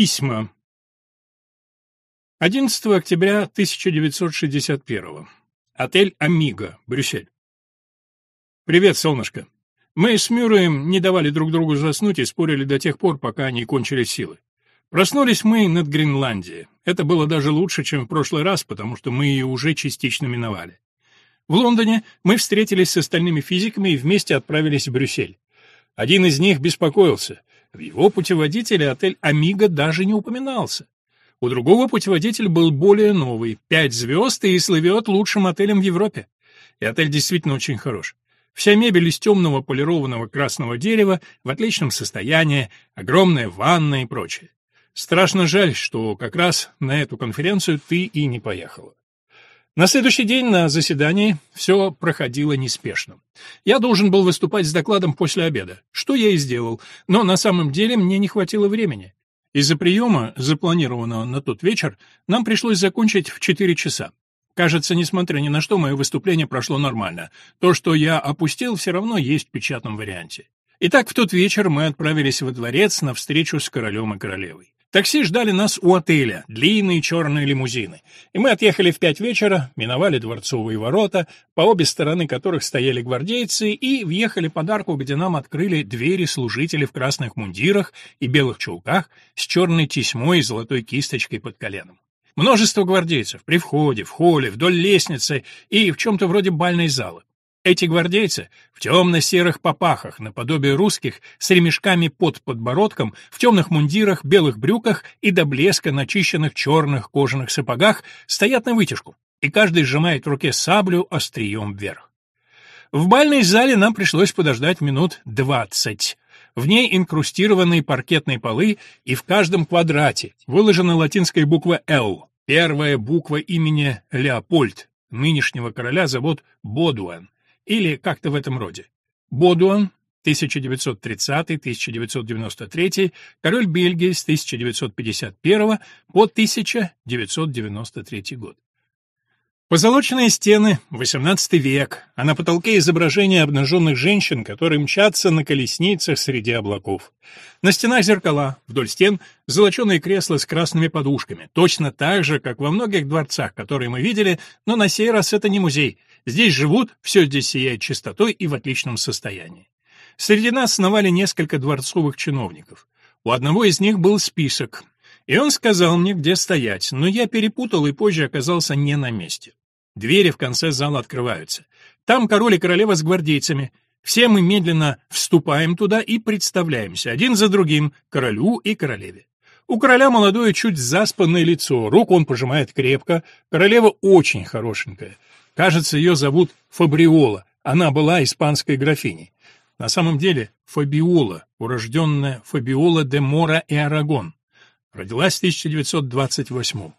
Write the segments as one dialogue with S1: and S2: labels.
S1: Письма. 11 октября 1961. Отель «Амиго», Брюссель. «Привет, солнышко. Мы с Мюрреем не давали друг другу заснуть и спорили до тех пор, пока они кончили силы. Проснулись мы над Гренландией. Это было даже лучше, чем в прошлый раз, потому что мы ее уже частично миновали. В Лондоне мы встретились с остальными физиками и вместе отправились в Брюссель. Один из них беспокоился. В его путеводителе отель «Амиго» даже не упоминался. У другого путеводитель был более новый, пять звезд и слывет лучшим отелем в Европе. И отель действительно очень хорош. Вся мебель из темного полированного красного дерева в отличном состоянии, огромная ванна и прочее. Страшно жаль, что как раз на эту конференцию ты и не поехала. На следующий день на заседании все проходило неспешно. Я должен был выступать с докладом после обеда, что я и сделал, но на самом деле мне не хватило времени. Из-за приема, запланированного на тот вечер, нам пришлось закончить в 4 часа. Кажется, несмотря ни на что, мое выступление прошло нормально. То, что я опустил, все равно есть в печатном варианте. Итак, в тот вечер мы отправились во дворец на встречу с королем и королевой. Такси ждали нас у отеля, длинные черные лимузины. И мы отъехали в пять вечера, миновали дворцовые ворота, по обе стороны которых стояли гвардейцы, и въехали под арку, где нам открыли двери служители в красных мундирах и белых чулках с черной тесьмой и золотой кисточкой под коленом. Множество гвардейцев при входе, в холле, вдоль лестницы и в чем-то вроде бальной залы. Эти гвардейцы в темно-серых попахах, наподобие русских, с ремешками под подбородком, в темных мундирах, белых брюках и до блеска начищенных черных кожаных сапогах стоят на вытяжку, и каждый сжимает в руке саблю острием вверх. В бальной зале нам пришлось подождать минут двадцать. В ней инкрустированные паркетные полы, и в каждом квадрате выложена латинская буква «Л», первая буква имени Леопольд, нынешнего короля зовут Бодуэн или как-то в этом роде. Бодуан 1930-1993, король Бельгии с 1951 по 1993 год. Позолоченные стены, XVIII век, а на потолке изображения обнаженных женщин, которые мчатся на колесницах среди облаков. На стенах зеркала, вдоль стен золоченые кресла с красными подушками, точно так же, как во многих дворцах, которые мы видели, но на сей раз это не музей. Здесь живут, все здесь сияет чистотой и в отличном состоянии. Среди нас сновали несколько дворцовых чиновников. У одного из них был список, и он сказал мне, где стоять, но я перепутал и позже оказался не на месте. Двери в конце зала открываются. Там король и королева с гвардейцами. Все мы медленно вступаем туда и представляемся один за другим, королю и королеве. У короля молодое, чуть заспанное лицо, руку он пожимает крепко, королева очень хорошенькая. Кажется, ее зовут Фабриола, она была испанской графиней. На самом деле Фабиола, урожденная Фабиола де Мора и Арагон. Родилась в 1928 -м.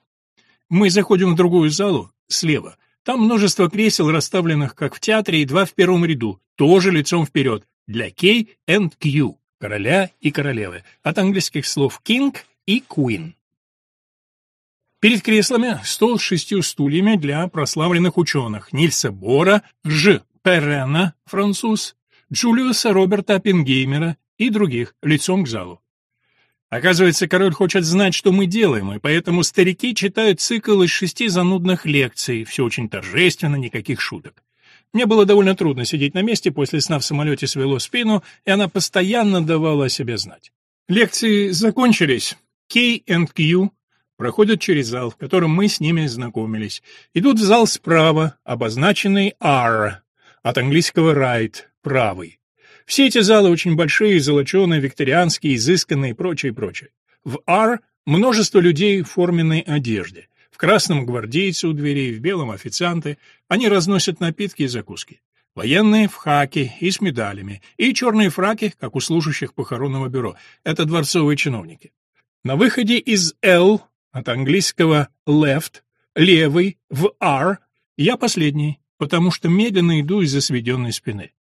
S1: Мы заходим в другую залу, слева. Там множество кресел, расставленных как в театре, и два в первом ряду, тоже лицом вперед, для K and Q, короля и королевы, от английских слов king и queen. Перед креслами стол с шестью стульями для прославленных ученых Нильса Бора, Ж. Перена, француз, Джулиуса Роберта Оппенгеймера и других лицом к залу. Оказывается, король хочет знать, что мы делаем, и поэтому старики читают цикл из шести занудных лекций, все очень торжественно, никаких шуток. Мне было довольно трудно сидеть на месте, после сна в самолете свело спину, и она постоянно давала о себе знать. Лекции закончились. K&Q проходят через зал, в котором мы с ними знакомились. Идут в зал справа, обозначенный R, от английского right, правый. Все эти залы очень большие, золоченые, викторианские, изысканные и прочее, прочее. В R множество людей в форменной одежде. В красном гвардейцы у дверей, в белом официанты. Они разносят напитки и закуски. Военные в хаке и с медалями, и черные фраки, как у служащих похоронного бюро. Это дворцовые чиновники. На выходе из L, от английского left, левый, в R, я последний, потому что медленно иду из-за сведенной спины.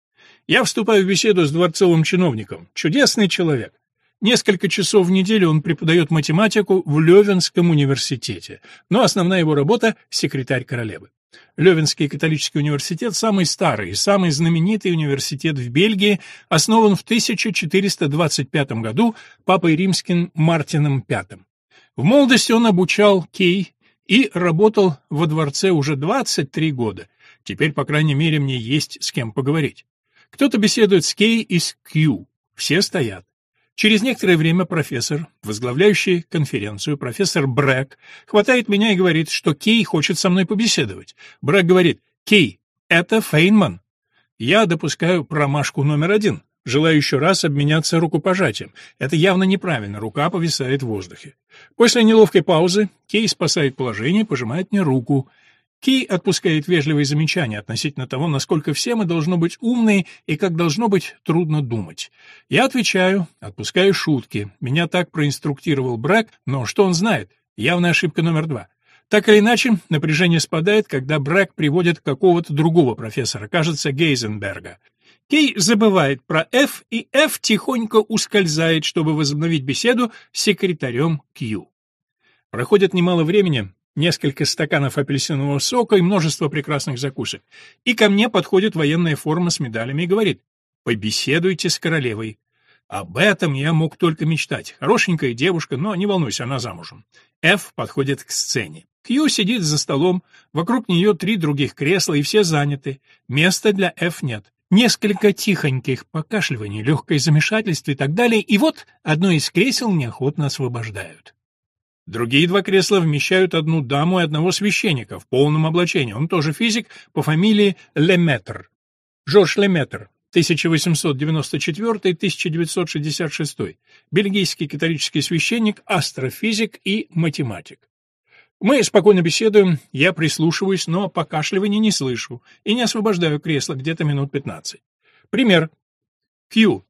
S1: Я вступаю в беседу с дворцовым чиновником. Чудесный человек. Несколько часов в неделю он преподает математику в Левенском университете, но основная его работа — секретарь королевы. Левенский католический университет – самый старый и самый знаменитый университет в Бельгии, основан в 1425 году папой римским Мартином V. В молодости он обучал кей и работал во дворце уже 23 года. Теперь, по крайней мере, мне есть с кем поговорить. Кто-то беседует с Кей и с Кью. Все стоят. Через некоторое время профессор, возглавляющий конференцию, профессор Брэк, хватает меня и говорит, что Кей хочет со мной побеседовать. Брэк говорит, «Кей, это Фейнман». Я допускаю промашку номер один. Желаю еще раз обменяться рукопожатием. Это явно неправильно, рука повисает в воздухе. После неловкой паузы Кей спасает положение, пожимает мне руку — Кей отпускает вежливые замечания относительно того, насколько все мы должно быть умны и как должно быть трудно думать. Я отвечаю, отпускаю шутки. Меня так проинструктировал Брэк, но что он знает? Явная ошибка номер два. Так или иначе, напряжение спадает, когда Брэк приводит какого-то другого профессора, кажется, Гейзенберга. Кей забывает про F, и F тихонько ускользает, чтобы возобновить беседу с секретарем Q. Проходит немало времени, несколько стаканов апельсинового сока и множество прекрасных закусок. И ко мне подходит военная форма с медалями и говорит «Побеседуйте с королевой». Об этом я мог только мечтать. Хорошенькая девушка, но не волнуйся, она замужем. Ф подходит к сцене. Кью сидит за столом, вокруг нее три других кресла, и все заняты. Места для Ф нет. Несколько тихоньких покашливаний, легкое замешательство и так далее, и вот одно из кресел неохотно освобождают. Другие два кресла вмещают одну даму и одного священника в полном облачении. Он тоже физик по фамилии Леметр. Жорж Леметр, 1894-1966, бельгийский католический священник, астрофизик и математик. Мы спокойно беседуем, я прислушиваюсь, но покашливания не слышу и не освобождаю кресло где-то минут 15. Пример. Q.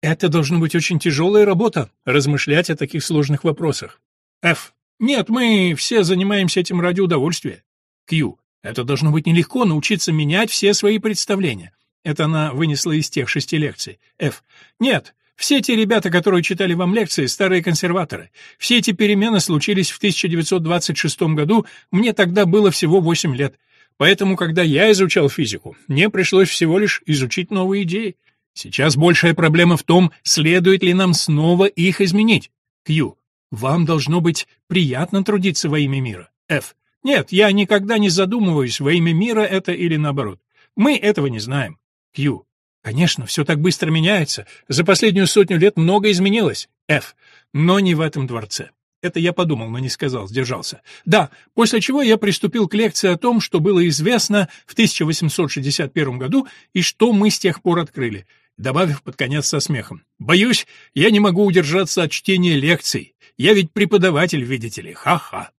S1: Это должно быть очень тяжелая работа, размышлять о таких сложных вопросах. Ф. Нет, мы все занимаемся этим ради удовольствия. Q. Это должно быть нелегко научиться менять все свои представления. Это она вынесла из тех шести лекций. Ф. Нет, все те ребята, которые читали вам лекции, старые консерваторы. Все эти перемены случились в 1926 году, мне тогда было всего 8 лет. Поэтому, когда я изучал физику, мне пришлось всего лишь изучить новые идеи. Сейчас большая проблема в том, следует ли нам снова их изменить. Q. Вам должно быть приятно трудиться во имя мира. Ф. Нет, я никогда не задумываюсь, во имя мира это или наоборот. Мы этого не знаем. Q. Конечно, все так быстро меняется. За последнюю сотню лет много изменилось. F. Но не в этом дворце. Это я подумал, но не сказал, сдержался. Да, после чего я приступил к лекции о том, что было известно в 1861 году и что мы с тех пор открыли добавив под конец со смехом. «Боюсь, я не могу удержаться от чтения лекций. Я ведь преподаватель, видите ли, ха-ха».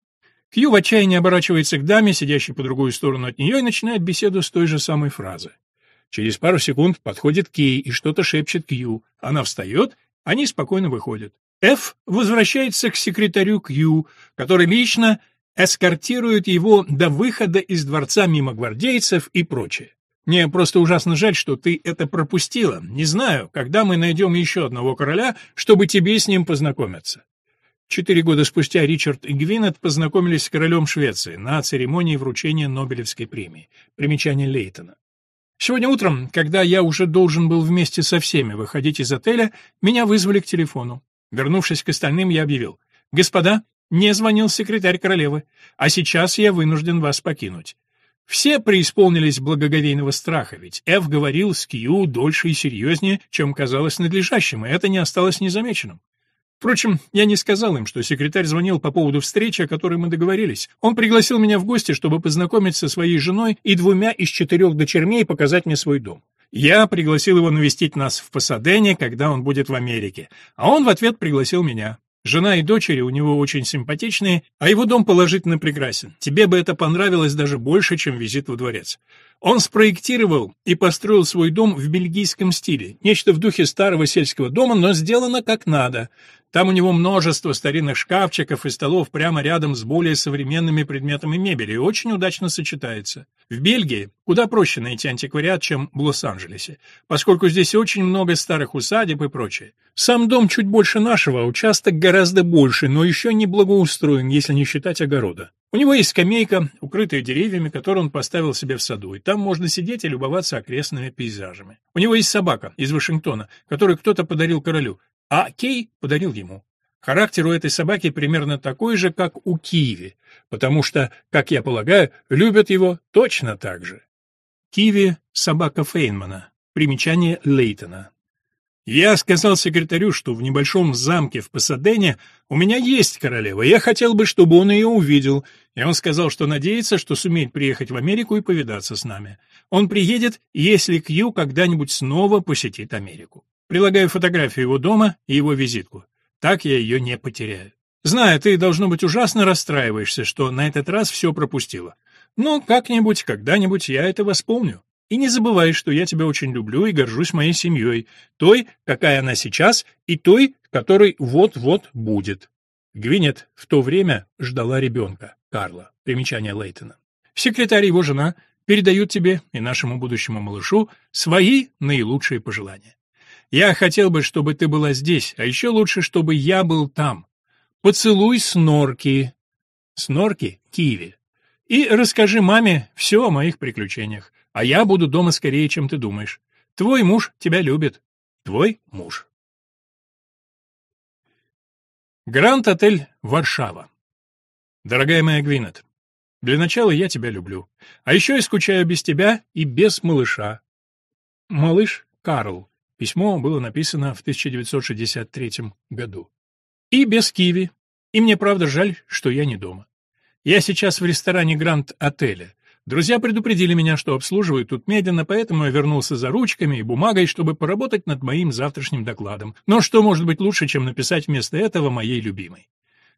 S1: Кью в отчаянии оборачивается к даме, сидящей по другую сторону от нее, и начинает беседу с той же самой фразы. Через пару секунд подходит Кей и что-то шепчет Кью. Она встает, они спокойно выходят. Ф возвращается к секретарю Кью, который лично эскортирует его до выхода из дворца мимо гвардейцев и прочее. Мне просто ужасно жаль, что ты это пропустила. Не знаю, когда мы найдем еще одного короля, чтобы тебе с ним познакомиться». Четыре года спустя Ричард и Гвинет познакомились с королем Швеции на церемонии вручения Нобелевской премии. Примечание Лейтона. Сегодня утром, когда я уже должен был вместе со всеми выходить из отеля, меня вызвали к телефону. Вернувшись к остальным, я объявил. «Господа, мне звонил секретарь королевы, а сейчас я вынужден вас покинуть. Все преисполнились благоговейного страха, ведь Эв говорил с Кью дольше и серьезнее, чем казалось надлежащим, и это не осталось незамеченным. Впрочем, я не сказал им, что секретарь звонил по поводу встречи, о которой мы договорились. Он пригласил меня в гости, чтобы познакомиться со своей женой и двумя из четырех дочерней и показать мне свой дом. Я пригласил его навестить нас в Пасадене, когда он будет в Америке, а он в ответ пригласил меня. Жена и дочери у него очень симпатичные, а его дом положительно прекрасен. Тебе бы это понравилось даже больше, чем визит во дворец. Он спроектировал и построил свой дом в бельгийском стиле, нечто в духе старого сельского дома, но сделано как надо. Там у него множество старинных шкафчиков и столов прямо рядом с более современными предметами мебели и очень удачно сочетается. В Бельгии куда проще найти антиквариат, чем в Лос-Анджелесе, поскольку здесь очень много старых усадеб и прочее. Сам дом чуть больше нашего, а участок гораздо больше, но еще не благоустроен, если не считать огорода. У него есть скамейка, укрытая деревьями, которую он поставил себе в саду, и там можно сидеть и любоваться окрестными пейзажами. У него есть собака из Вашингтона, которую кто-то подарил королю, а Кей подарил ему. Характер у этой собаки примерно такой же, как у Киви, потому что, как я полагаю, любят его точно так же. Киви — собака Фейнмана. Примечание Лейтона. Я сказал секретарю, что в небольшом замке в Пасадене у меня есть королева. Я хотел бы, чтобы он ее увидел. И он сказал, что надеется, что сумеет приехать в Америку и повидаться с нами. Он приедет, если Кью когда-нибудь снова посетит Америку. Прилагаю фотографию его дома и его визитку. Так я ее не потеряю. Знаю, ты, должно быть, ужасно расстраиваешься, что на этот раз все пропустила. Но как-нибудь, когда-нибудь я это восполню. И не забывай, что я тебя очень люблю и горжусь моей семьей, той, какая она сейчас, и той, которой вот-вот будет». Гвинет в то время ждала ребенка, Карла. Примечание Лейтона. «Секретарь его жена передают тебе и нашему будущему малышу свои наилучшие пожелания. Я хотел бы, чтобы ты была здесь, а еще лучше, чтобы я был там. Поцелуй Снорки». Снорки — Киеве. «И расскажи маме все о моих приключениях а я буду дома скорее, чем ты думаешь. Твой муж тебя любит. Твой муж. Гранд-отель Варшава. Дорогая моя Гвинет, для начала я тебя люблю. А еще я скучаю без тебя и без малыша. Малыш Карл. Письмо было написано в 1963 году. И без Киви. И мне правда жаль, что я не дома. Я сейчас в ресторане Гранд-отеля. Друзья предупредили меня, что обслуживают тут медленно, поэтому я вернулся за ручками и бумагой, чтобы поработать над моим завтрашним докладом. Но что может быть лучше, чем написать вместо этого моей любимой?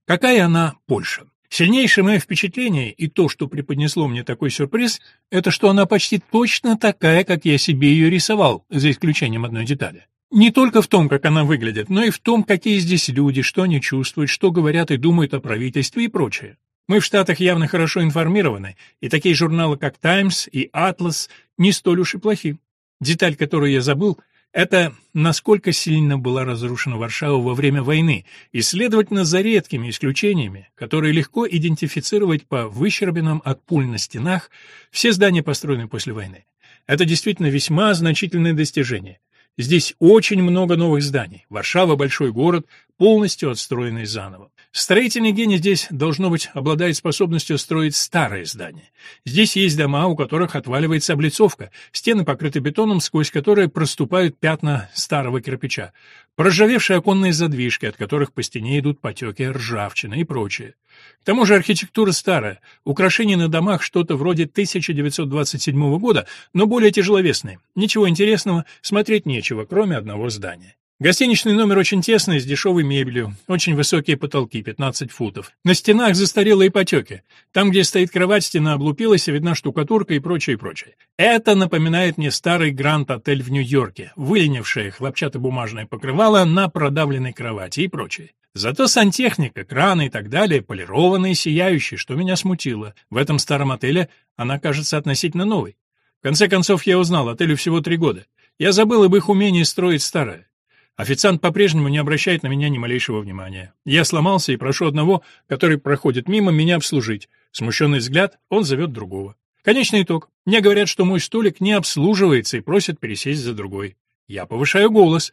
S1: Какая она Польша? Сильнейшее мое впечатление и то, что преподнесло мне такой сюрприз, это что она почти точно такая, как я себе ее рисовал, за исключением одной детали. Не только в том, как она выглядит, но и в том, какие здесь люди, что они чувствуют, что говорят и думают о правительстве и прочее. Мы в Штатах явно хорошо информированы, и такие журналы, как «Таймс» и «Атлас» не столь уж и плохи. Деталь, которую я забыл, это насколько сильно была разрушена Варшава во время войны, и, следовательно, за редкими исключениями, которые легко идентифицировать по выщербинам от пуль на стенах, все здания построены после войны. Это действительно весьма значительное достижение. Здесь очень много новых зданий. Варшава — большой город, полностью отстроенный заново. Строительный гений здесь, должно быть, обладает способностью строить старые здания. Здесь есть дома, у которых отваливается облицовка, стены покрыты бетоном, сквозь которые проступают пятна старого кирпича. Проржавевшие оконные задвижки, от которых по стене идут потеки ржавчины и прочее. К тому же архитектура старая, украшения на домах что-то вроде 1927 года, но более тяжеловесные. Ничего интересного, смотреть нечего, кроме одного здания. Гостиничный номер очень тесный, с дешевой мебелью, очень высокие потолки, 15 футов. На стенах застарелые потеки. Там, где стоит кровать, стена облупилась, видна штукатурка и прочее, прочее. Это напоминает мне старый гранд-отель в Нью-Йорке, выленившее хлопчатобумажное покрывало на продавленной кровати и прочее. Зато сантехника, краны и так далее полированные, сияющие, что меня смутило. В этом старом отеле она кажется относительно новой. В конце концов, я узнал, отелю всего три года. Я забыл об их умении строить старое. Официант по-прежнему не обращает на меня ни малейшего внимания. Я сломался и прошу одного, который проходит мимо, меня обслужить. Смущенный взгляд, он зовет другого. Конечный итог. Мне говорят, что мой столик не обслуживается и просят пересесть за другой. Я повышаю голос.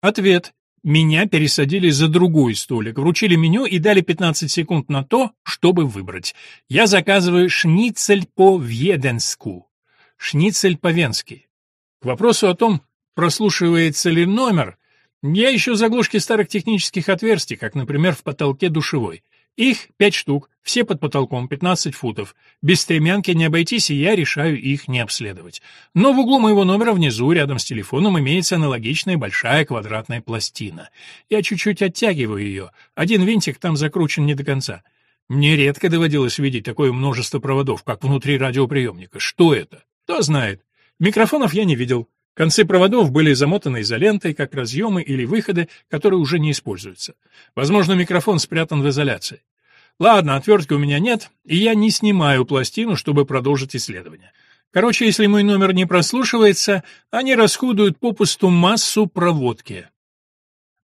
S1: Ответ. Меня пересадили за другой столик, вручили меню и дали 15 секунд на то, чтобы выбрать. Я заказываю шницель по-веденску. Шницель по-венски. К вопросу о том, прослушивается ли номер, я ищу заглушки старых технических отверстий, как, например, в потолке душевой. Их пять штук, все под потолком, 15 футов. Без стремянки не обойтись, и я решаю их не обследовать. Но в углу моего номера внизу, рядом с телефоном, имеется аналогичная большая квадратная пластина. Я чуть-чуть оттягиваю ее. Один винтик там закручен не до конца. Мне редко доводилось видеть такое множество проводов, как внутри радиоприемника. Что это? Кто знает. Микрофонов я не видел. Концы проводов были замотаны изолентой, как разъемы или выходы, которые уже не используются. Возможно, микрофон спрятан в изоляции. Ладно, отвертки у меня нет, и я не снимаю пластину, чтобы продолжить исследование. Короче, если мой номер не прослушивается, они расходуют попусту массу проводки.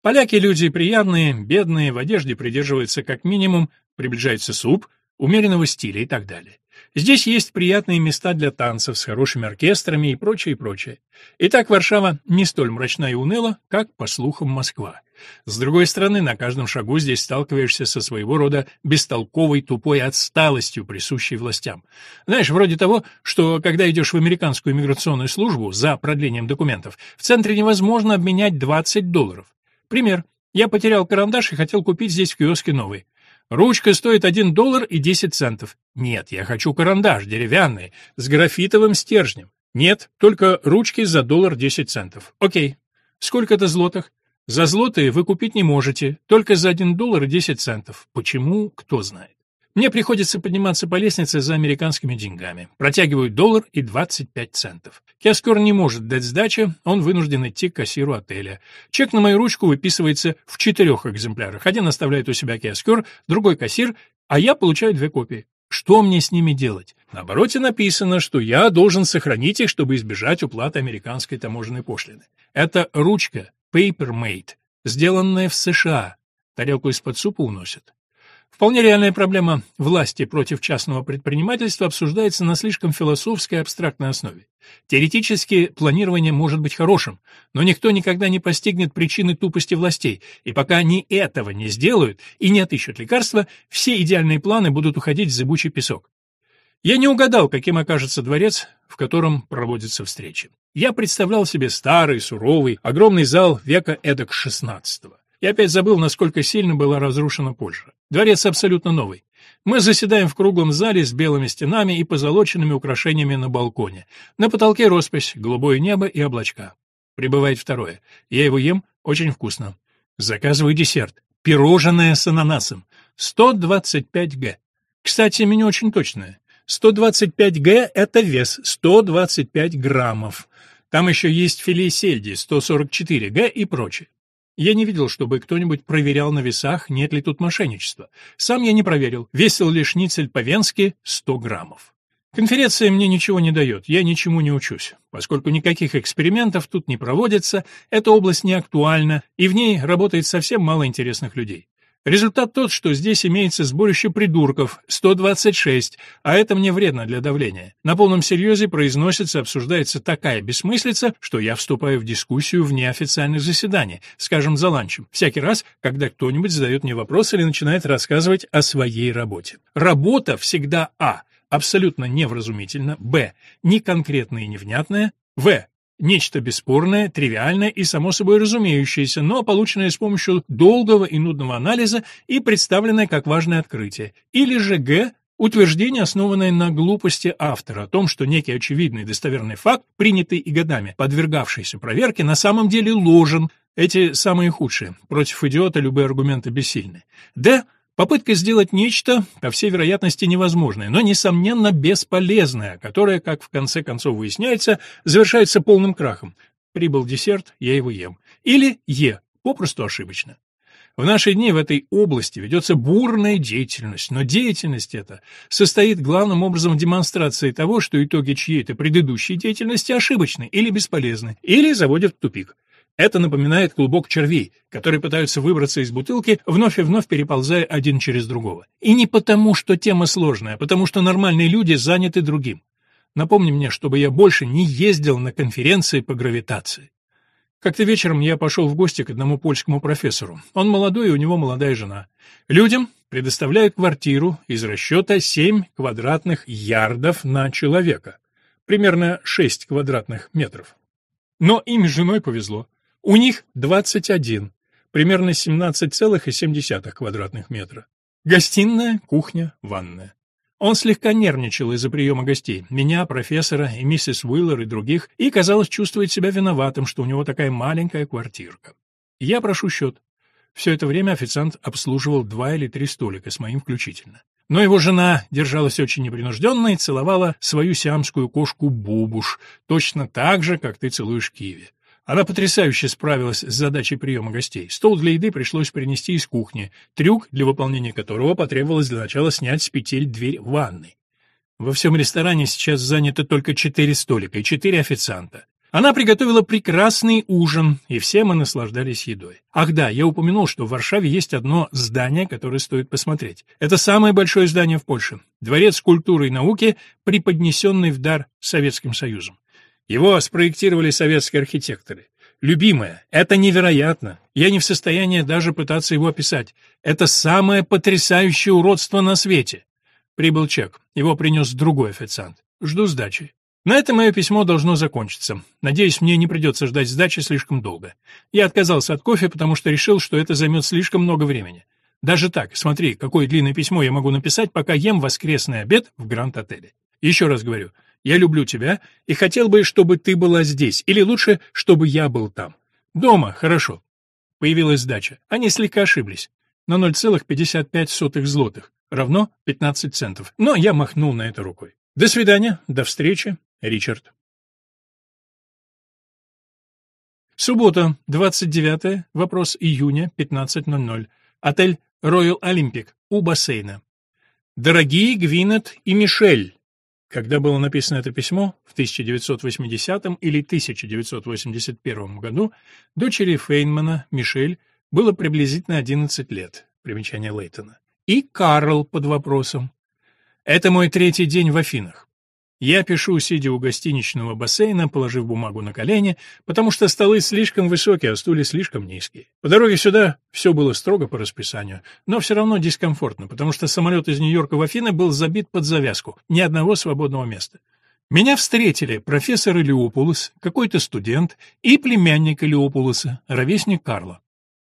S1: Поляки люди приятные, бедные, в одежде придерживаются как минимум, приближается суп, умеренного стиля и так далее. Здесь есть приятные места для танцев с хорошими оркестрами и прочее, прочее. Итак, Варшава не столь мрачна и уныла, как, по слухам, Москва. С другой стороны, на каждом шагу здесь сталкиваешься со своего рода бестолковой, тупой отсталостью, присущей властям. Знаешь, вроде того, что когда идешь в американскую миграционную службу за продлением документов, в центре невозможно обменять 20 долларов. Пример. Я потерял карандаш и хотел купить здесь в киоске новый. Ручка стоит 1 доллар и 10 центов. Нет, я хочу карандаш, деревянный, с графитовым стержнем. Нет, только ручки за доллар 10 центов. Окей. Сколько это злотых? За злотые вы купить не можете, только за 1 доллар и 10 центов. Почему, кто знает. Мне приходится подниматься по лестнице за американскими деньгами. Протягиваю доллар и 25 центов. Киоскер не может дать сдачи, он вынужден идти к кассиру отеля. Чек на мою ручку выписывается в четырех экземплярах. Один оставляет у себя киоскер, другой кассир, а я получаю две копии. Что мне с ними делать? На обороте написано, что я должен сохранить их, чтобы избежать уплаты американской таможенной пошлины. Это ручка Paper Mate, сделанная в США. Тарелку из-под супа уносят. Вполне реальная проблема власти против частного предпринимательства обсуждается на слишком философской абстрактной основе. Теоретически планирование может быть хорошим, но никто никогда не постигнет причины тупости властей, и пока они этого не сделают и не отыщут лекарства, все идеальные планы будут уходить в зыбучий песок. Я не угадал, каким окажется дворец, в котором проводится встреча. Я представлял себе старый, суровый, огромный зал века эдак XVI. И опять забыл, насколько сильно была разрушена Польша. Дворец абсолютно новый. Мы заседаем в круглом зале с белыми стенами и позолоченными украшениями на балконе. На потолке роспись, голубое небо и облачка. Прибывает второе. Я его ем, очень вкусно. Заказываю десерт. Пирожное с ананасом. 125 г. Кстати, меню очень точное. 125 г — это вес, 125 граммов. Там еще есть филе сельди, 144 г и прочее. Я не видел, чтобы кто-нибудь проверял на весах, нет ли тут мошенничества. Сам я не проверил, весил ли шницель по-венски 100 граммов. Конференция мне ничего не дает, я ничему не учусь. Поскольку никаких экспериментов тут не проводится, эта область не актуальна, и в ней работает совсем мало интересных людей. Результат тот, что здесь имеется сборище придурков, 126, а это мне вредно для давления. На полном серьезе произносится, обсуждается такая бессмыслица, что я вступаю в дискуссию в неофициальных заседаниях, скажем, за ланчем, всякий раз, когда кто-нибудь задает мне вопрос или начинает рассказывать о своей работе. Работа всегда А. Абсолютно невразумительно. Б. Неконкретная и невнятная. В. Нечто бесспорное, тривиальное и само собой разумеющееся, но полученное с помощью долгого и нудного анализа и представленное как важное открытие. Или же Г. Утверждение, основанное на глупости автора о том, что некий очевидный достоверный факт, принятый и годами подвергавшийся проверке, на самом деле ложен, эти самые худшие. Против идиота любые аргументы бессильны. Д. Попытка сделать нечто, по всей вероятности, невозможное, но, несомненно, бесполезное, которое, как в конце концов выясняется, завершается полным крахом. Прибыл десерт, я его ем. Или Е, попросту ошибочно. В наши дни в этой области ведется бурная деятельность, но деятельность эта состоит главным образом в демонстрации того, что итоги чьей-то предыдущей деятельности ошибочны или бесполезны, или заводят в тупик. Это напоминает клубок червей, которые пытаются выбраться из бутылки, вновь и вновь переползая один через другого. И не потому, что тема сложная, а потому что нормальные люди заняты другим. Напомни мне, чтобы я больше не ездил на конференции по гравитации. Как-то вечером я пошел в гости к одному польскому профессору. Он молодой, и у него молодая жена. Людям предоставляют квартиру из расчета 7 квадратных ярдов на человека. Примерно 6 квадратных метров. Но им с женой повезло. У них 21, примерно 17,7 квадратных метра. Гостиная, кухня, ванная. Он слегка нервничал из-за приема гостей, меня, профессора и миссис Уиллер и других, и, казалось, чувствует себя виноватым, что у него такая маленькая квартирка. Я прошу счет. Все это время официант обслуживал два или три столика, с моим включительно. Но его жена держалась очень непринужденно и целовала свою сиамскую кошку Бубуш, точно так же, как ты целуешь Киви. Она потрясающе справилась с задачей приема гостей. Стол для еды пришлось принести из кухни, трюк, для выполнения которого потребовалось для начала снять с петель дверь ванной. Во всем ресторане сейчас занято только четыре столика и четыре официанта. Она приготовила прекрасный ужин, и все мы наслаждались едой. Ах да, я упомянул, что в Варшаве есть одно здание, которое стоит посмотреть. Это самое большое здание в Польше. Дворец культуры и науки, преподнесенный в дар Советским Союзом. Его спроектировали советские архитекторы. Любимое. это невероятно. Я не в состоянии даже пытаться его описать. Это самое потрясающее уродство на свете. Прибыл чек. Его принес другой официант. Жду сдачи. На этом мое письмо должно закончиться. Надеюсь, мне не придется ждать сдачи слишком долго. Я отказался от кофе, потому что решил, что это займет слишком много времени. Даже так, смотри, какое длинное письмо я могу написать, пока ем воскресный обед в Гранд-отеле. Еще раз говорю, я люблю тебя и хотел бы, чтобы ты была здесь, или лучше, чтобы я был там. Дома, хорошо. Появилась сдача. Они слегка ошиблись. На 0,55 злотых. Равно 15 центов. Но я махнул на это рукой. До свидания, до встречи, Ричард. Суббота, 29 вопрос июня, 15.00. Отель Royal Olympic у бассейна. Дорогие Гвинет и Мишель, когда было написано это письмо в 1980 или 1981 году, дочери Фейнмана, Мишель, было приблизительно 11 лет, примечание Лейтона, и Карл под вопросом. «Это мой третий день в Афинах. Я пишу, сидя у гостиничного бассейна, положив бумагу на колени, потому что столы слишком высокие, а стулья слишком низкие. По дороге сюда все было строго по расписанию, но все равно дискомфортно, потому что самолет из Нью-Йорка в Афины был забит под завязку, ни одного свободного места. Меня встретили профессор Илиопулос, какой-то студент и племянник Илиопулоса, ровесник Карла.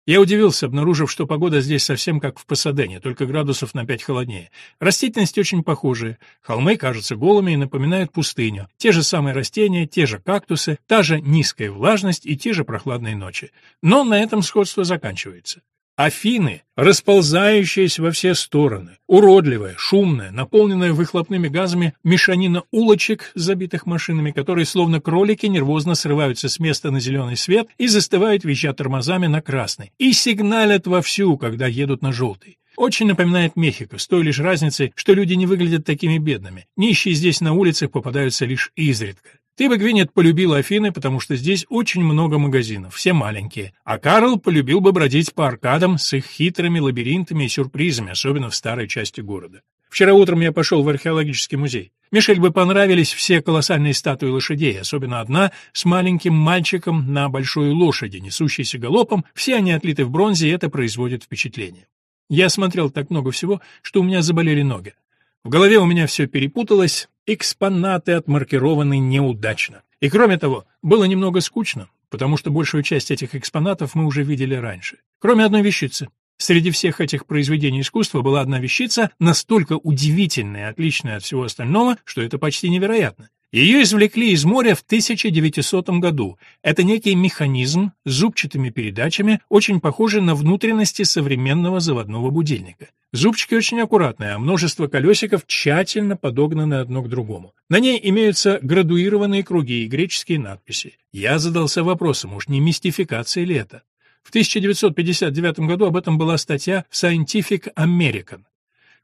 S1: Я удивился, обнаружив, что погода здесь совсем как в Пасадене, только градусов на 5 холоднее. Растительность очень похожая. Холмы кажутся голыми и напоминают пустыню. Те же самые растения, те же кактусы, та же низкая влажность и те же прохладные ночи. Но на этом сходство заканчивается. Афины, расползающиеся во все стороны, уродливая, шумная, наполненная выхлопными газами мешанина улочек, забитых машинами, которые, словно кролики, нервозно срываются с места на зеленый свет и застывают, визжа тормозами, на красный, и сигналят вовсю, когда едут на желтый. Очень напоминает Мехико, с той лишь разницей, что люди не выглядят такими бедными. Нищие здесь на улицах попадаются лишь изредка. Ты бы, Гвинет, полюбил Афины, потому что здесь очень много магазинов, все маленькие. А Карл полюбил бы бродить по аркадам с их хитрыми лабиринтами и сюрпризами, особенно в старой части города. Вчера утром я пошел в археологический музей. Мишель бы понравились все колоссальные статуи лошадей, особенно одна с маленьким мальчиком на большой лошади, несущейся галопом. Все они отлиты в бронзе, и это производит впечатление. Я смотрел так много всего, что у меня заболели ноги. В голове у меня все перепуталось, экспонаты отмаркированы неудачно. И кроме того, было немного скучно, потому что большую часть этих экспонатов мы уже видели раньше. Кроме одной вещицы. Среди всех этих произведений искусства была одна вещица, настолько удивительная и отличная от всего остального, что это почти невероятно. Ее извлекли из моря в 1900 году. Это некий механизм с зубчатыми передачами, очень похожий на внутренности современного заводного будильника. Зубчики очень аккуратные, а множество колесиков тщательно подогнаны одно к другому. На ней имеются градуированные круги и греческие надписи. Я задался вопросом, уж не мистификация ли это? В 1959 году об этом была статья в Scientific American.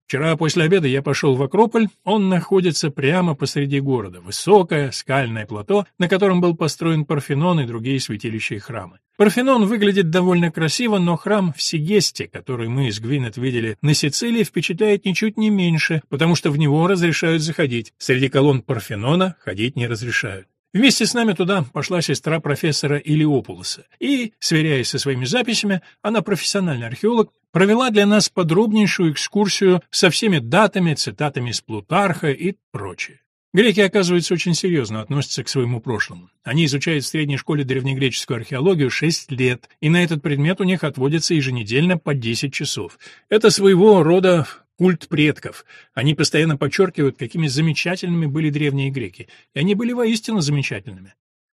S1: Вчера после обеда я пошел в Акрополь, он находится прямо посреди города, высокое скальное плато, на котором был построен Парфенон и другие святилища и храмы. Парфенон выглядит довольно красиво, но храм в Сигесте, который мы из Гвинет видели на Сицилии, впечатляет ничуть не меньше, потому что в него разрешают заходить. Среди колонн Парфенона ходить не разрешают. Вместе с нами туда пошла сестра профессора Илиополоса, и, сверяясь со своими записями, она профессиональный археолог, провела для нас подробнейшую экскурсию со всеми датами, цитатами из Плутарха и прочее. Греки, оказывается, очень серьезно относятся к своему прошлому. Они изучают в средней школе древнегреческую археологию 6 лет, и на этот предмет у них отводится еженедельно по 10 часов. Это своего рода культ предков. Они постоянно подчеркивают, какими замечательными были древние греки, и они были воистину замечательными.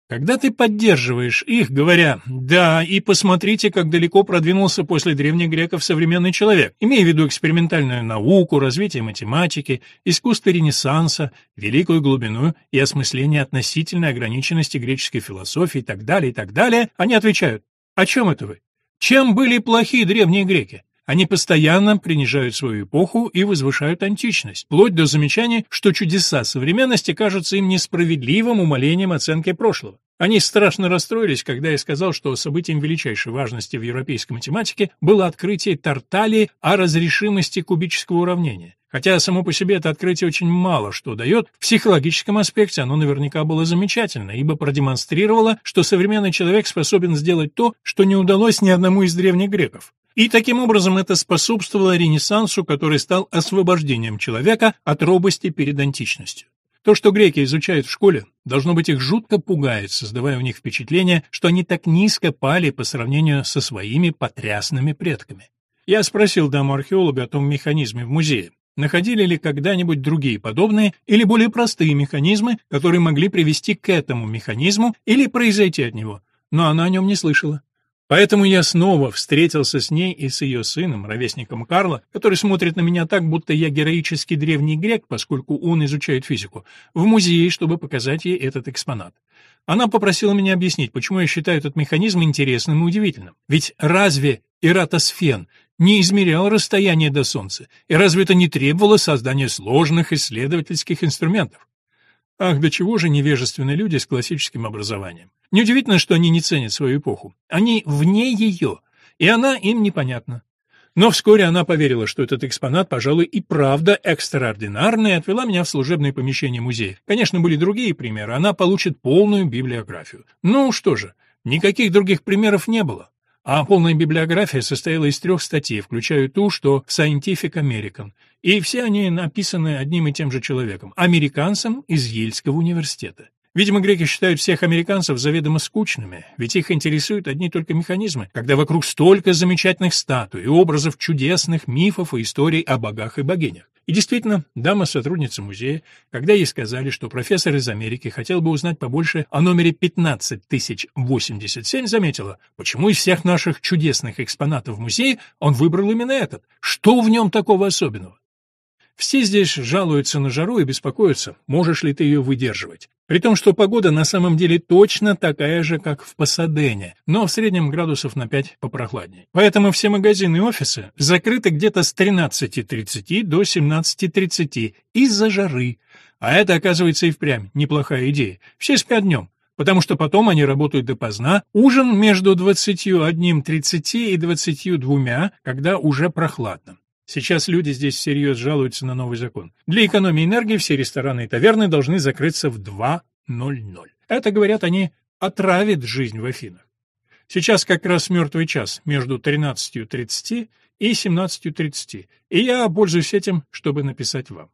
S1: Когда ты поддерживаешь их, говоря «да, и посмотрите, как далеко продвинулся после древних греков современный человек», имея в виду экспериментальную науку, развитие математики, искусство Ренессанса, великую глубину и осмысление относительной ограниченности греческой философии и так далее, и так далее, они отвечают «о чем это вы? Чем были плохие древние греки?» Они постоянно принижают свою эпоху и возвышают античность, вплоть до замечания, что чудеса современности кажутся им несправедливым умолением оценки прошлого. Они страшно расстроились, когда я сказал, что событием величайшей важности в европейской математике было открытие Тарталии о разрешимости кубического уравнения. Хотя само по себе это открытие очень мало что дает, в психологическом аспекте оно наверняка было замечательно, ибо продемонстрировало, что современный человек способен сделать то, что не удалось ни одному из древних греков. И таким образом это способствовало Ренессансу, который стал освобождением человека от робости перед античностью. То, что греки изучают в школе, должно быть их жутко пугает, создавая у них впечатление, что они так низко пали по сравнению со своими потрясными предками. Я спросил даму археолога о том механизме в музее. Находили ли когда-нибудь другие подобные или более простые механизмы, которые могли привести к этому механизму или произойти от него? Но она о нем не слышала. Поэтому я снова встретился с ней и с ее сыном, ровесником Карла, который смотрит на меня так, будто я героический древний грек, поскольку он изучает физику, в музее, чтобы показать ей этот экспонат. Она попросила меня объяснить, почему я считаю этот механизм интересным и удивительным. Ведь разве Эратосфен не измерял расстояние до Солнца, и разве это не требовало создания сложных исследовательских инструментов? Ах, до чего же невежественные люди с классическим образованием. Неудивительно, что они не ценят свою эпоху. Они вне ее, и она им непонятна. Но вскоре она поверила, что этот экспонат, пожалуй, и правда экстраординарный, и отвела меня в служебное помещение музея. Конечно, были другие примеры, она получит полную библиографию. Ну что же, никаких других примеров не было. А полная библиография состояла из трех статей, включая ту, что в Scientific American, и все они написаны одним и тем же человеком, американцем из Ельского университета. Видимо, греки считают всех американцев заведомо скучными, ведь их интересуют одни только механизмы, когда вокруг столько замечательных статуй, и образов чудесных, мифов и историй о богах и богинях. И действительно, дама-сотрудница музея, когда ей сказали, что профессор из Америки хотел бы узнать побольше о номере 15087, заметила, почему из всех наших чудесных экспонатов музея он выбрал именно этот, что в нем такого особенного. Все здесь жалуются на жару и беспокоятся, можешь ли ты ее выдерживать. При том, что погода на самом деле точно такая же, как в Пасадене, но в среднем градусов на 5 попрохладнее. Поэтому все магазины и офисы закрыты где-то с 13.30 до 17.30 из-за жары. А это, оказывается, и впрямь неплохая идея. Все спят днем, потому что потом они работают допоздна. Ужин между 21.30 и 22:00, когда уже прохладно. Сейчас люди здесь всерьез жалуются на новый закон. Для экономии энергии все рестораны и таверны должны закрыться в 2.00. Это, говорят они, отравит жизнь в Афинах. Сейчас как раз мертвый час между 13.30 и 17.30, и я пользуюсь этим, чтобы написать вам.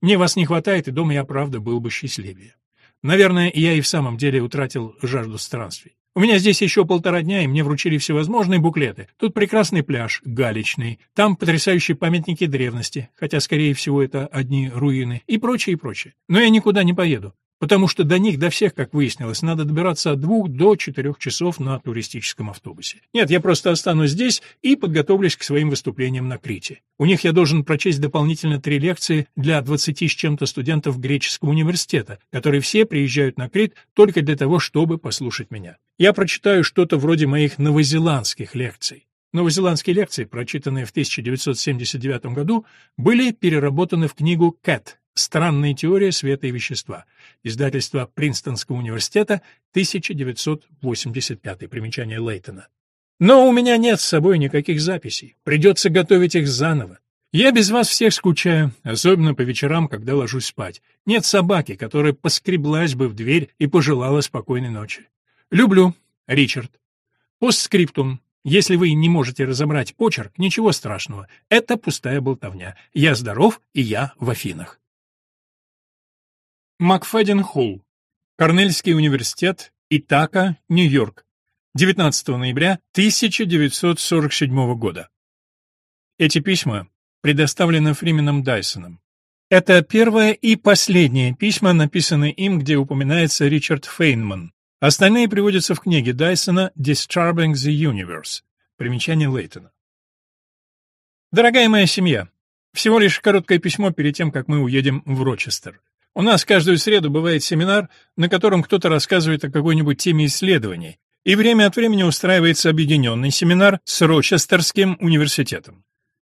S1: Мне вас не хватает, и дома я, правда, был бы счастливее. Наверное, я и в самом деле утратил жажду странствий. У меня здесь еще полтора дня, и мне вручили всевозможные буклеты. Тут прекрасный пляж, галечный, там потрясающие памятники древности, хотя, скорее всего, это одни руины, и прочее, и прочее. Но я никуда не поеду потому что до них, до всех, как выяснилось, надо добираться от двух до четырех часов на туристическом автобусе. Нет, я просто останусь здесь и подготовлюсь к своим выступлениям на Крите. У них я должен прочесть дополнительно три лекции для 20 с чем-то студентов греческого университета, которые все приезжают на Крит только для того, чтобы послушать меня. Я прочитаю что-то вроде моих новозеландских лекций. Новозеландские лекции, прочитанные в 1979 году, были переработаны в книгу «Кэт» Странная теория света и вещества. Издательство Принстонского университета, 1985. Примечание Лейтона. Но у меня нет с собой никаких записей. Придется готовить их заново. Я без вас всех скучаю, особенно по вечерам, когда ложусь спать. Нет собаки, которая поскреблась бы в дверь и пожелала спокойной ночи. Люблю. Ричард. Постскриптум. Если вы не можете разобрать почерк, ничего страшного. Это пустая болтовня. Я здоров, и я в Афинах. Макфадин Холл, Корнельский университет, Итака, Нью-Йорк, 19 ноября 1947 года. Эти письма предоставлены Фрименом Дайсоном. Это первое и последнее письма, написанное им, где упоминается Ричард Фейнман. Остальные приводятся в книге Дайсона «Disturbing the Universe». Примечание Лейтона. «Дорогая моя семья, всего лишь короткое письмо перед тем, как мы уедем в Рочестер. У нас каждую среду бывает семинар, на котором кто-то рассказывает о какой-нибудь теме исследований, и время от времени устраивается объединенный семинар с Рочестерским университетом.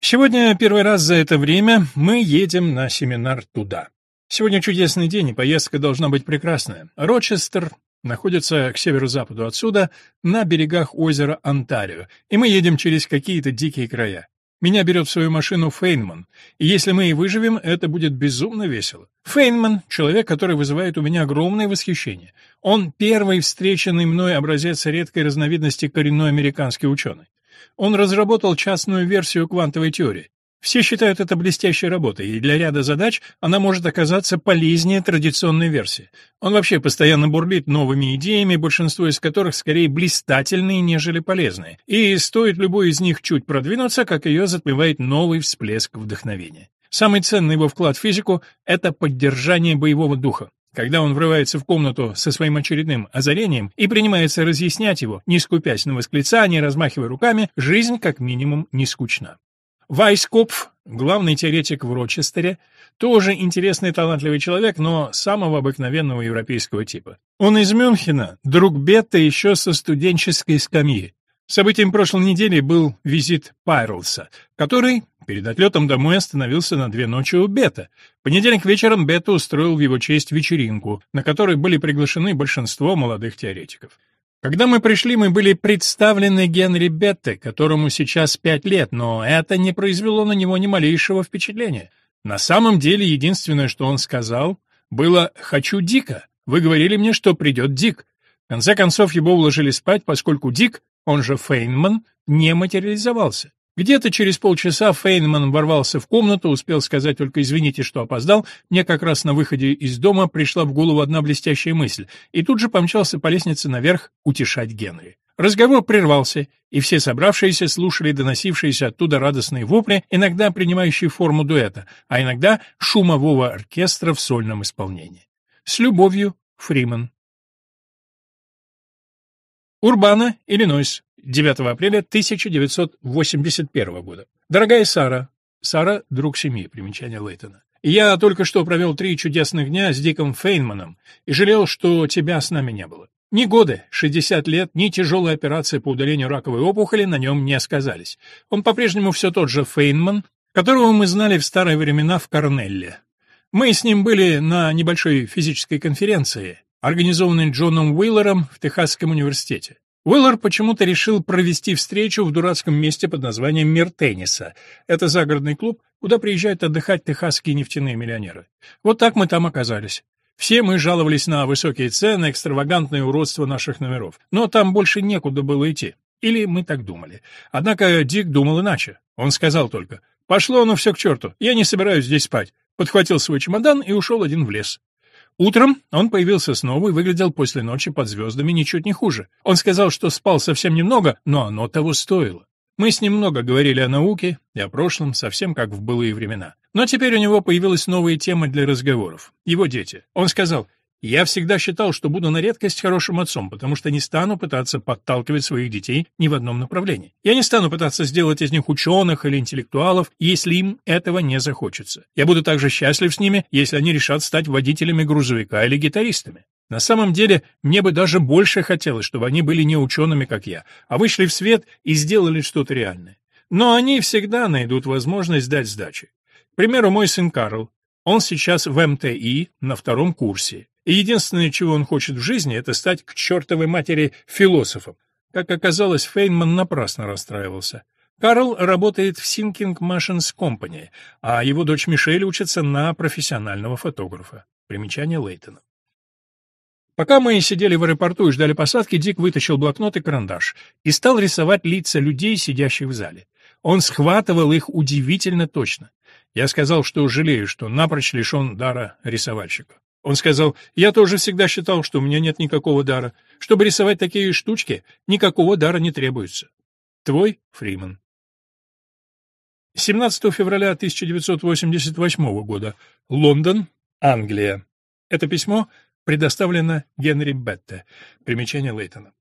S1: Сегодня первый раз за это время мы едем на семинар туда. Сегодня чудесный день, и поездка должна быть прекрасная. Рочестер находится к северо-западу отсюда, на берегах озера Онтарио, и мы едем через какие-то дикие края. Меня берет в свою машину Фейнман, и если мы и выживем, это будет безумно весело. Фейнман — человек, который вызывает у меня огромное восхищение. Он первый встреченный мной образец редкой разновидности коренной американский ученый. Он разработал частную версию квантовой теории, все считают это блестящей работой, и для ряда задач она может оказаться полезнее традиционной версии. Он вообще постоянно бурлит новыми идеями, большинство из которых скорее блистательные, нежели полезные. И стоит любой из них чуть продвинуться, как ее затмевает новый всплеск вдохновения. Самый ценный его вклад в физику — это поддержание боевого духа. Когда он врывается в комнату со своим очередным озарением и принимается разъяснять его, не скупясь на восклицания, размахивая руками, жизнь как минимум не скучна. Вайскоп, главный теоретик в Рочестере, тоже интересный талантливый человек, но самого обыкновенного европейского типа. Он из Мюнхена, друг Бетта еще со студенческой скамьи. Событием прошлой недели был визит Пайрлса, который перед отлетом домой остановился на две ночи у Бета. В понедельник вечером Бета устроил в его честь вечеринку, на которой были приглашены большинство молодых теоретиков. Когда мы пришли, мы были представлены Генри Бетте, которому сейчас пять лет, но это не произвело на него ни малейшего впечатления. На самом деле, единственное, что он сказал, было «хочу Дика». Вы говорили мне, что придет Дик. В конце концов, его уложили спать, поскольку Дик, он же Фейнман, не материализовался. Где-то через полчаса Фейнман ворвался в комнату, успел сказать только «извините, что опоздал». Мне как раз на выходе из дома пришла в голову одна блестящая мысль, и тут же помчался по лестнице наверх утешать Генри. Разговор прервался, и все собравшиеся слушали доносившиеся оттуда радостные вопли, иногда принимающие форму дуэта, а иногда шумового оркестра в сольном исполнении. С любовью, Фриман. Урбана, Иллинойс, 9 апреля 1981 года. Дорогая Сара, Сара — друг семьи, примечание Лейтона. Я только что провел три чудесных дня с Диком Фейнманом и жалел, что тебя с нами не было. Ни годы, 60 лет, ни тяжелая операция по удалению раковой опухоли на нем не сказались. Он по-прежнему все тот же Фейнман, которого мы знали в старые времена в Корнелле. Мы с ним были на небольшой физической конференции, организованной Джоном Уиллером в Техасском университете. Уэллар почему-то решил провести встречу в дурацком месте под названием «Мир тенниса». Это загородный клуб, куда приезжают отдыхать техасские нефтяные миллионеры. Вот так мы там оказались. Все мы жаловались на высокие цены, экстравагантное уродство наших номеров. Но там больше некуда было идти. Или мы так думали. Однако Дик думал иначе. Он сказал только «Пошло оно все к черту, я не собираюсь здесь спать». Подхватил свой чемодан и ушел один в лес. Утром он появился снова и выглядел после ночи под звездами ничуть не хуже. Он сказал, что спал совсем немного, но оно того стоило. Мы с ним много говорили о науке и о прошлом, совсем как в былые времена. Но теперь у него появилась новая тема для разговоров. Его дети. Он сказал, я всегда считал, что буду на редкость хорошим отцом, потому что не стану пытаться подталкивать своих детей ни в одном направлении. Я не стану пытаться сделать из них ученых или интеллектуалов, если им этого не захочется. Я буду также счастлив с ними, если они решат стать водителями грузовика или гитаристами. На самом деле, мне бы даже больше хотелось, чтобы они были не учеными, как я, а вышли в свет и сделали что-то реальное. Но они всегда найдут возможность дать сдачи. К примеру, мой сын Карл. Он сейчас в эм МТИ на втором курсе. И единственное, чего он хочет в жизни, это стать к чертовой матери философом. Как оказалось, Фейнман напрасно расстраивался. Карл работает в Sinking Machines Company, а его дочь Мишель учится на профессионального фотографа. Примечание Лейтона. Пока мы сидели в аэропорту и ждали посадки, Дик вытащил блокнот и карандаш и стал рисовать лица людей, сидящих в зале. Он схватывал их удивительно точно. Я сказал, что жалею, что напрочь лишен дара рисовальщика. Он сказал, я тоже всегда считал, что у меня нет никакого дара. Чтобы рисовать такие штучки, никакого дара не требуется. Твой Фриман. 17 февраля 1988 года. Лондон, Англия. Это письмо предоставлено Генри Бетте. Примечание Лейтона.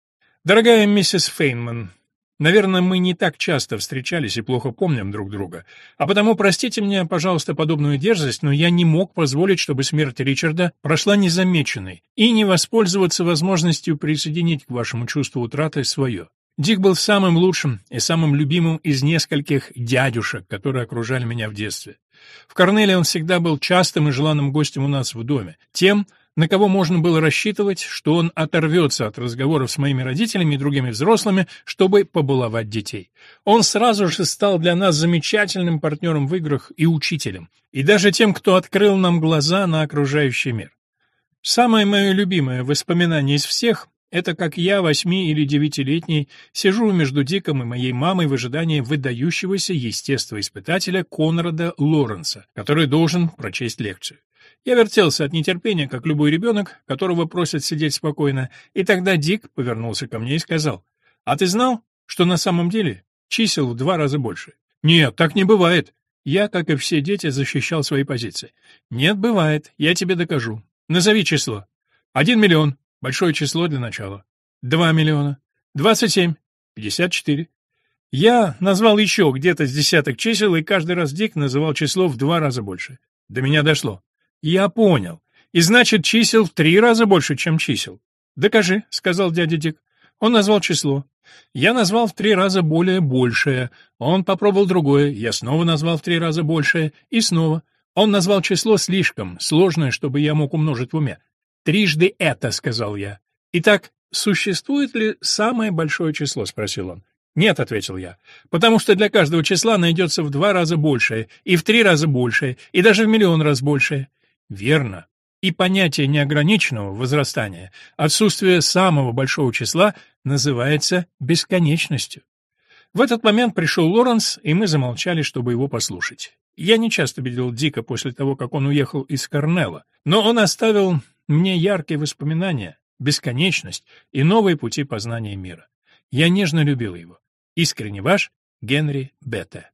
S1: Дорогая миссис Фейнман, Наверное, мы не так часто встречались и плохо помним друг друга. А потому простите мне, пожалуйста, подобную дерзость, но я не мог позволить, чтобы смерть Ричарда прошла незамеченной и не воспользоваться возможностью присоединить к вашему чувству утраты свое. Дик был самым лучшим и самым любимым из нескольких дядюшек, которые окружали меня в детстве. В Корнеле он всегда был частым и желанным гостем у нас в доме, тем, на кого можно было рассчитывать, что он оторвется от разговоров с моими родителями и другими взрослыми, чтобы побаловать детей. Он сразу же стал для нас замечательным партнером в играх и учителем, и даже тем, кто открыл нам глаза на окружающий мир. Самое мое любимое воспоминание из всех — это как я, восьми- или девятилетний, сижу между Диком и моей мамой в ожидании выдающегося естествоиспытателя Конрада Лоренса, который должен прочесть лекцию. Я вертелся от нетерпения, как любой ребенок, которого просят сидеть спокойно, и тогда Дик повернулся ко мне и сказал, «А ты знал, что на самом деле чисел в два раза больше?» «Нет, так не бывает». Я, как и все дети, защищал свои позиции. «Нет, бывает. Я тебе докажу. Назови число. Один миллион. Большое число для начала. Два миллиона. Двадцать семь. Пятьдесят четыре. Я назвал еще где-то с десяток чисел, и каждый раз Дик называл число в два раза больше. До меня дошло. «Я понял. И значит, чисел в три раза больше, чем чисел». «Докажи», — сказал дядя Дик. Он назвал число. Я назвал в три раза более большее. Он попробовал другое. Я снова назвал в три раза большее. И снова. Он назвал число слишком сложное, чтобы я мог умножить в уме. «Трижды это», — сказал я. «Итак, существует ли самое большое число?» — спросил он. «Нет», — ответил я, — «потому что для каждого числа найдется в два раза большее, и в три раза большее, и даже в миллион раз большее. Верно. И понятие неограниченного возрастания, отсутствие самого большого числа, называется бесконечностью. В этот момент пришел Лоренс, и мы замолчали, чтобы его послушать. Я не часто видел Дика после того, как он уехал из Корнелла, но он оставил мне яркие воспоминания, бесконечность и новые пути познания мира. Я нежно любил его. Искренне ваш Генри Бетте.